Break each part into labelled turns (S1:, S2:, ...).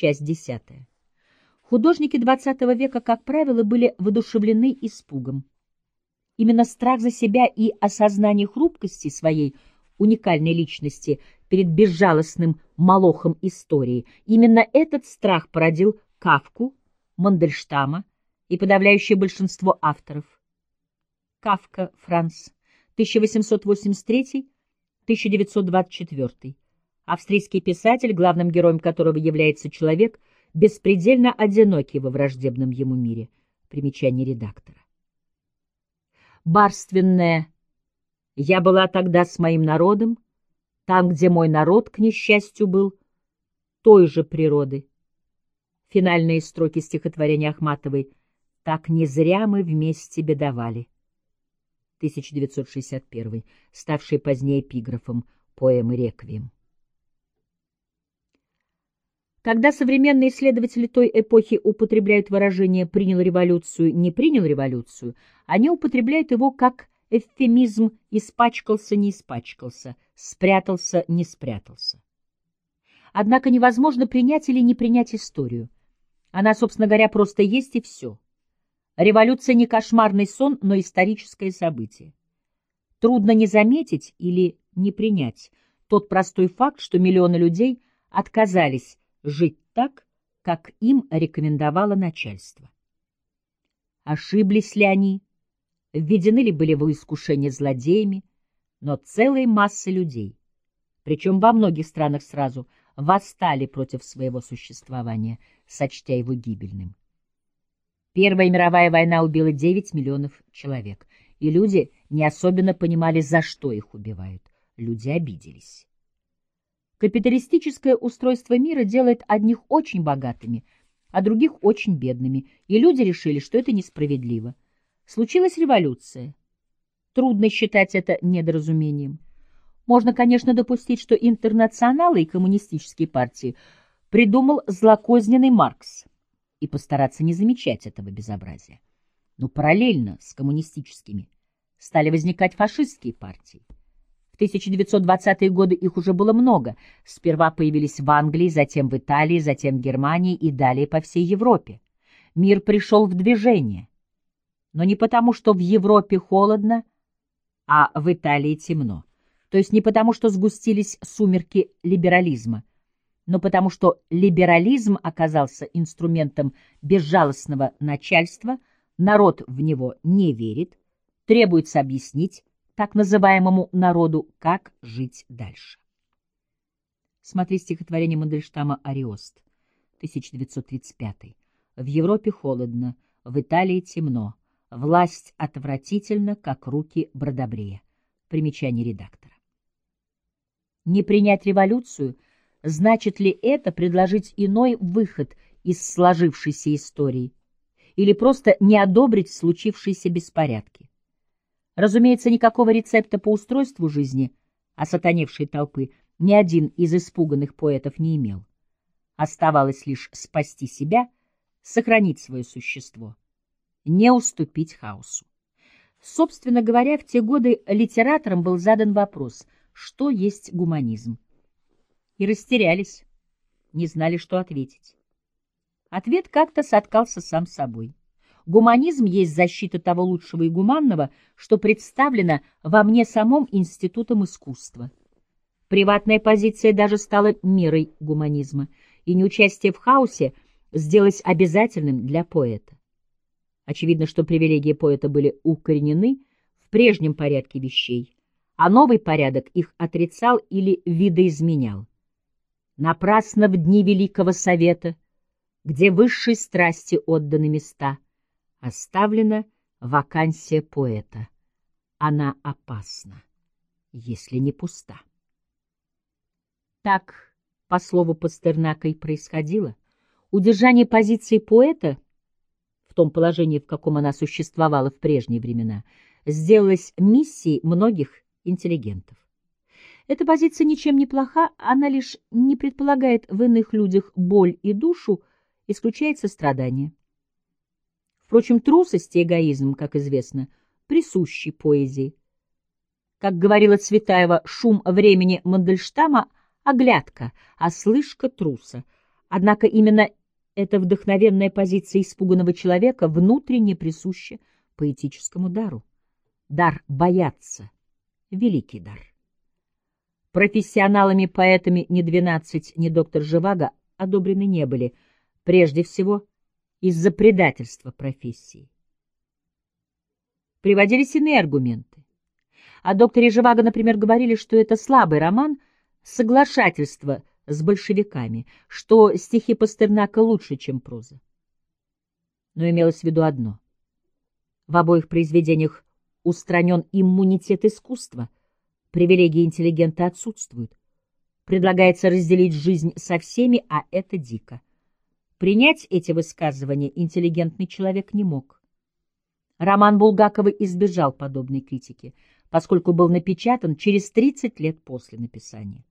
S1: Часть десятая. Художники XX века, как правило, были воодушевлены испугом. Именно страх за себя и осознание хрупкости своей уникальной личности перед безжалостным молохом истории, именно этот страх породил Кавку, Мандельштама и подавляющее большинство авторов. Кавка, Франц, 1883-1924. Австрийский писатель, главным героем которого является человек – беспредельно одинокий во враждебном ему мире. Примечание редактора. Барственная «Я была тогда с моим народом, там, где мой народ, к несчастью, был, той же природы». Финальные строки стихотворения Ахматовой «Так не зря мы вместе бедовали». 1961, ставший позднее эпиграфом поэмы «Реквием». Когда современные исследователи той эпохи употребляют выражение «принял революцию», «не принял революцию», они употребляют его как эвфемизм «испачкался, не испачкался», «спрятался, не спрятался». Однако невозможно принять или не принять историю. Она, собственно говоря, просто есть и все. Революция не кошмарный сон, но историческое событие. Трудно не заметить или не принять тот простой факт, что миллионы людей отказались жить так, как им рекомендовало начальство. Ошиблись ли они, введены ли были в искушение злодеями, но целые массы людей, причем во многих странах сразу, восстали против своего существования, сочтя его гибельным. Первая мировая война убила 9 миллионов человек, и люди не особенно понимали, за что их убивают. Люди обиделись. Капиталистическое устройство мира делает одних очень богатыми, а других очень бедными, и люди решили, что это несправедливо. Случилась революция. Трудно считать это недоразумением. Можно, конечно, допустить, что интернационалы и коммунистические партии придумал злокозненный Маркс и постараться не замечать этого безобразия. Но параллельно с коммунистическими стали возникать фашистские партии. 1920-е годы их уже было много. Сперва появились в Англии, затем в Италии, затем в Германии и далее по всей Европе. Мир пришел в движение. Но не потому, что в Европе холодно, а в Италии темно. То есть не потому, что сгустились сумерки либерализма, но потому, что либерализм оказался инструментом безжалостного начальства, народ в него не верит, требуется объяснить, так называемому народу, как жить дальше. Смотри стихотворение Мандельштама «Ариост», 1935. В Европе холодно, в Италии темно, власть отвратительна, как руки Бродобрея. Примечание редактора. Не принять революцию, значит ли это предложить иной выход из сложившейся истории или просто не одобрить случившиеся беспорядки? Разумеется, никакого рецепта по устройству жизни осатаневшей толпы ни один из испуганных поэтов не имел. Оставалось лишь спасти себя, сохранить свое существо, не уступить хаосу. Собственно говоря, в те годы литераторам был задан вопрос, что есть гуманизм. И растерялись, не знали, что ответить. Ответ как-то соткался сам собой. Гуманизм есть защита того лучшего и гуманного, что представлено во мне самом институтом искусства. Приватная позиция даже стала мерой гуманизма, и неучастие в хаосе сделалось обязательным для поэта. Очевидно, что привилегии поэта были укоренены в прежнем порядке вещей, а новый порядок их отрицал или видоизменял. Напрасно в дни Великого Совета, где высшей страсти отданы места — Оставлена вакансия поэта. Она опасна, если не пуста. Так, по слову Пастернака, и происходило. Удержание позиции поэта, в том положении, в каком она существовала в прежние времена, сделалось миссией многих интеллигентов. Эта позиция ничем не плоха, она лишь не предполагает в иных людях боль и душу, исключает сострадание. Впрочем, трусость и эгоизм, как известно, присущи поэзии. Как говорила Цветаева, шум времени Мандельштама — оглядка, а слышка — труса. Однако именно эта вдохновенная позиция испуганного человека внутренне присуща поэтическому дару. Дар бояться — великий дар. Профессионалами-поэтами ни двенадцать, ни доктор Живаго одобрены не были, прежде всего из-за предательства профессии. Приводились иные аргументы. О докторе Живаго, например, говорили, что это слабый роман, соглашательство с большевиками, что стихи Пастернака лучше, чем проза. Но имелось в виду одно. В обоих произведениях устранен иммунитет искусства, привилегии интеллигента отсутствуют. Предлагается разделить жизнь со всеми, а это дико. Принять эти высказывания интеллигентный человек не мог. Роман Булгакова избежал подобной критики, поскольку был напечатан через 30 лет после написания.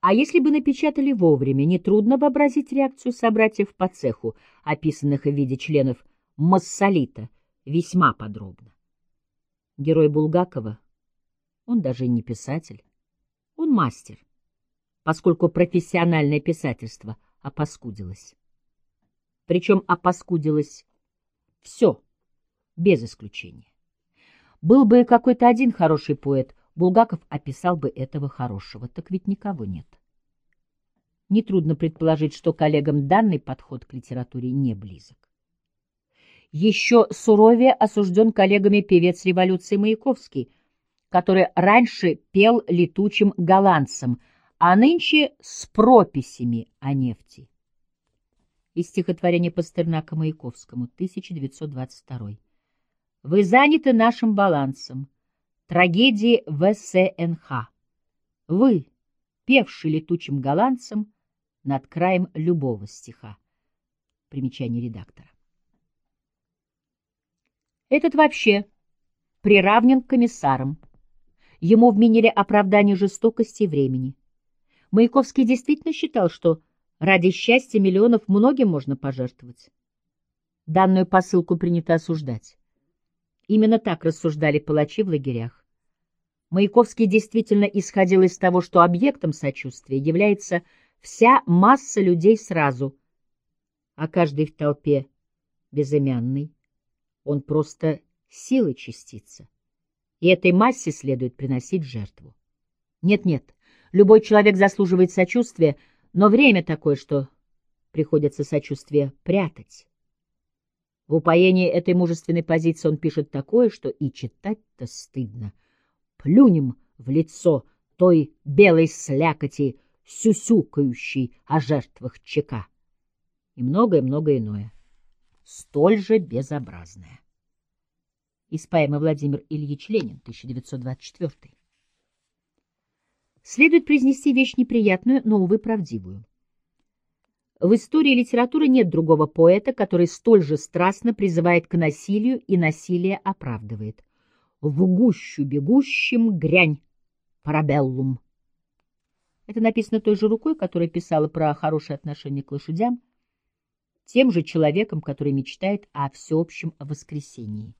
S1: А если бы напечатали вовремя, нетрудно вообразить реакцию собратьев по цеху, описанных в виде членов массолита, весьма подробно. Герой Булгакова, он даже не писатель, он мастер, поскольку профессиональное писательство опаскудилось. Причем опаскудилось все, без исключения. Был бы какой-то один хороший поэт — Булгаков описал бы этого хорошего, так ведь никого нет. Нетрудно предположить, что коллегам данный подход к литературе не близок. Еще суровее осужден коллегами певец революции Маяковский, который раньше пел летучим голландцам, а нынче с прописями о нефти. Из стихотворения Пастернака Маяковскому, 1922. «Вы заняты нашим балансом, Трагедии ВСНХ. Вы, певший летучим голландцем над краем любого стиха. Примечание редактора. Этот вообще приравнен к комиссарам. Ему вменили оправдание жестокости и времени. Маяковский действительно считал, что ради счастья миллионов многим можно пожертвовать. Данную посылку принято осуждать. Именно так рассуждали палачи в лагерях. Маяковский действительно исходил из того, что объектом сочувствия является вся масса людей сразу, а каждый в толпе безымянный. Он просто сила частица, и этой массе следует приносить жертву. Нет-нет, любой человек заслуживает сочувствия, но время такое, что приходится сочувствие прятать. В упоении этой мужественной позиции он пишет такое, что и читать-то стыдно — плюнем в лицо той белой слякоти, сюсюкающей о жертвах ЧК. И многое-многое иное, столь же безобразное. Из поэмы Владимир Ильич Ленин, 1924. Следует произнести вещь неприятную, но, увы, правдивую. В истории литературы нет другого поэта, который столь же страстно призывает к насилию и насилие оправдывает в гущу бегущим грянь, парабеллум. Это написано той же рукой, которая писала про хорошее отношение к лошадям, тем же человеком, который мечтает о всеобщем воскресении.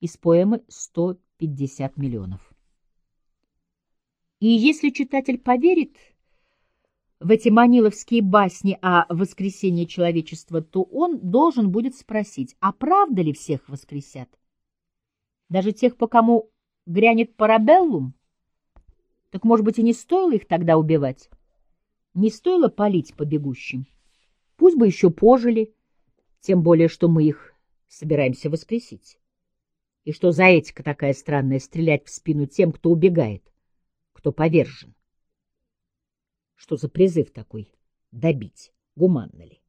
S1: Из поэмы «150 миллионов». И если читатель поверит в эти маниловские басни о воскресении человечества, то он должен будет спросить, а правда ли всех воскресят? Даже тех, по кому грянет парабеллум? Так, может быть, и не стоило их тогда убивать? Не стоило палить по бегущим? Пусть бы еще пожили, тем более, что мы их собираемся воскресить. И что за этика такая странная стрелять в спину тем, кто убегает, кто повержен? Что за призыв такой добить? Гуманно ли?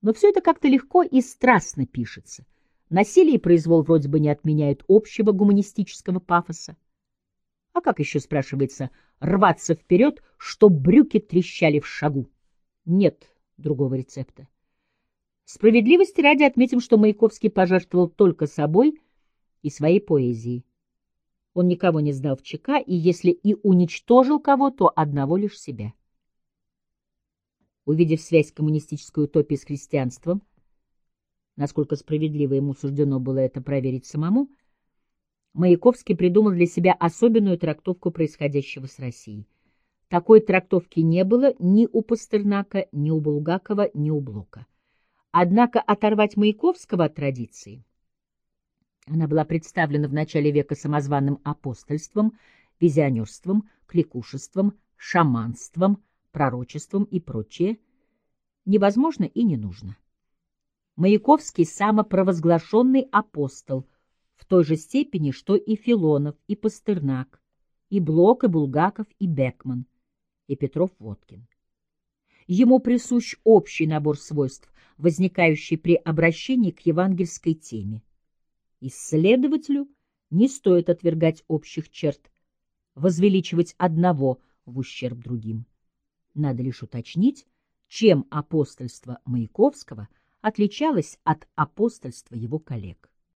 S1: Но все это как-то легко и страстно пишется — Насилие и произвол вроде бы не отменяют общего гуманистического пафоса. А как еще, спрашивается, рваться вперед, чтоб брюки трещали в шагу? Нет другого рецепта. Справедливости ради отметим, что Маяковский пожертвовал только собой и своей поэзией. Он никого не сдал в ЧК, и если и уничтожил кого, то одного лишь себя. Увидев связь коммунистической утопии с христианством, насколько справедливо ему суждено было это проверить самому, Маяковский придумал для себя особенную трактовку происходящего с Россией. Такой трактовки не было ни у Пастернака, ни у Булгакова, ни у Блока. Однако оторвать Маяковского от традиции она была представлена в начале века самозваным апостольством, визионерством, кликушеством, шаманством, пророчеством и прочее, невозможно и не нужно. Маяковский – самопровозглашенный апостол в той же степени, что и Филонов, и Пастернак, и Блок, и Булгаков, и Бекман, и Петров-Водкин. Ему присущ общий набор свойств, возникающий при обращении к евангельской теме. Исследователю не стоит отвергать общих черт, возвеличивать одного в ущерб другим. Надо лишь уточнить, чем апостольство Маяковского отличалось от апостольства его коллег.